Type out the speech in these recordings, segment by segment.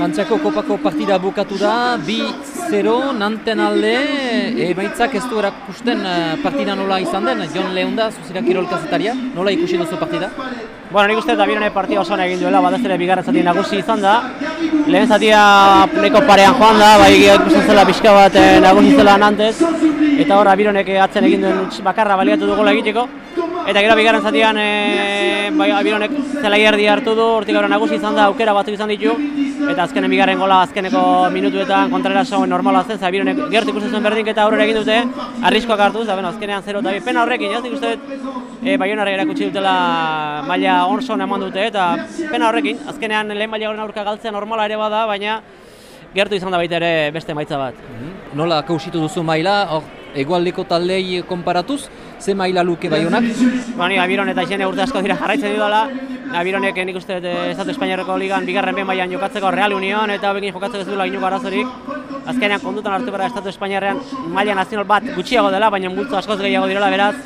Frantziako kopako partida bukatu da, bi 0 nanten alde, emaitzak ez du erakusten eh, partida nola izan den, Jon Leunda, zuzira kirol kazetaria, nola ikusi duzu partida? Bueno, nik uste eta birone partida oso egin duela, batez ere bigarren zati nagusi izan da. Lehen zatia neko parean joan da, bai ikusten zela pixka bat eh, nagusi zela nantez. Eta horra bironek atzen egin duen bakarra baliatu dugola egiteko. Eta gero bigarren zatian e, bai, bironek zela erdi hartu du, hortik gaur nagusi izan da, aukera batzuk izan ditu. Eta azkenen bigarren gola azkeneko minutuetan kontrara zagoen normala zen, za bironek gertu ikusten zuen berdin aurrera egin dute, arriskoak hartu, za, bueno, azkenean 0 eta pena horrekin, ez ikusten dut e, Baionarra erakutsi dutela maila onso eman dute eta pena horrekin, azkenean lehen maila horren aurka galtzea normala ere bada, baina gertu izan da baita ere beste maitza bat. Mhm. Nola kausitu duzu maila, hor egualdeko taldei konparatuz, ze maila luke baionak? Ba, ni Abiron eta Xene urte asko dira jarraitzen dudala. Abironek nik uste eh, Estatu Espainiarreko ligan bigarren ben mailan jokatzeko Real Union eta bekin jokatzeko ez duela inuko arazorik. Azkenean kondutan hartu gara Estatu Espainiarrean maila nazional bat gutxiago dela, baina multzo askoz gehiago direla beraz.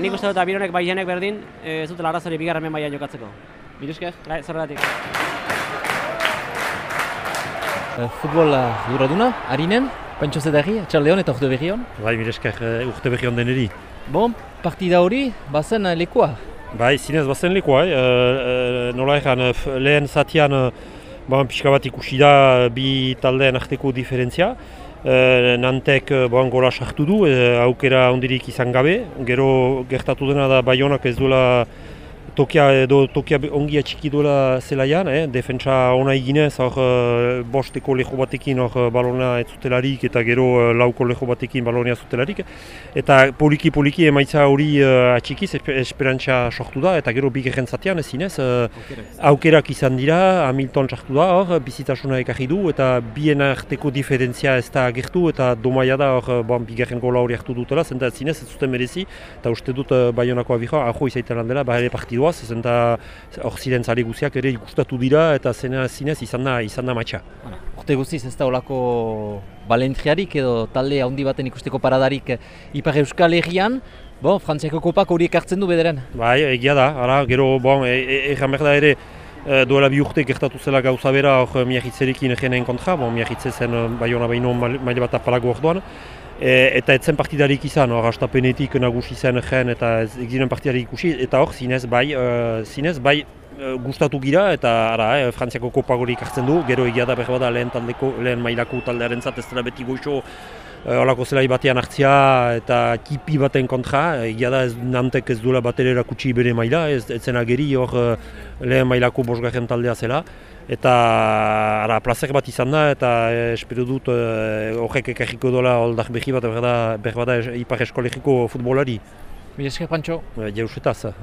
Nik uste dut Abironek bai berdin eh, ez dutela arazorik bigarren ben mailan jokatzeko. Miruzker? Bai, zorregatik. Uh, futbola duraduna, harinen, Pantxo Zedari, Txaldeon eta urte berri hon? Bai, mirezker urte berri hon deneri. Bon, partida hori, bazen lekoa? Bai, zinez bazen lekoa, eh? E, nola egan, lehen zatian bon, pixka bat ikusi da bi taldeen arteko diferentzia. E, Nantek bon, gola sartu du, e, aukera ondirik izan gabe. Gero gertatu dena da Bayonak ez duela tokia edo tokia ongi atxiki duela zelaian, eh? defentsa ona eginez, hor uh, bosteko leho batekin hor uh, balona ez zutelarik eta gero uh, lauko leho batekin balonia zutelarik. Eta poliki-poliki emaitza hori uh, atxikiz, esperantza sortu da, eta gero bigeren zatean ez uh, aukerak izan dira, Hamilton sartu da hor, bizitasuna ekarri du, eta bien arteko diferentzia ez da gertu, eta domaia da hor, bon, bigeren gola hori hartu dutela, zenta zinez ez zuten merezi, eta uste dut uh, Bayonako abijoa, aho izaiten dela, bai partidua, goaz, zen da hor ziren zari guziak ere ikustatu dira eta zena zinez izan da, izan da matxa. Urte guztiz ez da olako balentriarik edo talde handi baten ikusteko paradarik eh, Ipar Euskal Herrian, bon, Frantziako kopak horiek hartzen du bederen? Bai, egia da, ara, gero, bon, egan e, e, ere, e, duela bi urte gertatu zela gauza bera hor miagitzerekin egenen kontra, bon, miagitze zen bai hona behin maile bat apalago orduan, E, eta etzen partidarik izan, hor, astapenetik nagusi zen jen eta ez eginen partidarik ikusi, eta hor, zinez bai, uh, zinez bai gustatu gira, eta ara, eh, Frantziako kopagorik hartzen du, gero egia da behar bada lehen, taldeko, lehen mailako taldearen zat, ez dela beti goixo, uh, olako zelai batean hartzia eta kipi baten kontra, egia da ez nantek ez duela bat erakutsi bere maila, ez, zen ageri hor uh, lehen mailako bosgarren taldea zela eta ara, plazer bat izan da eta eh, espero dut eh, horrek ekarriko dola oldak behi bat behar da, behar da ipar eskolegiko futbolari. Mila esker, Pantxo. Jausetaz.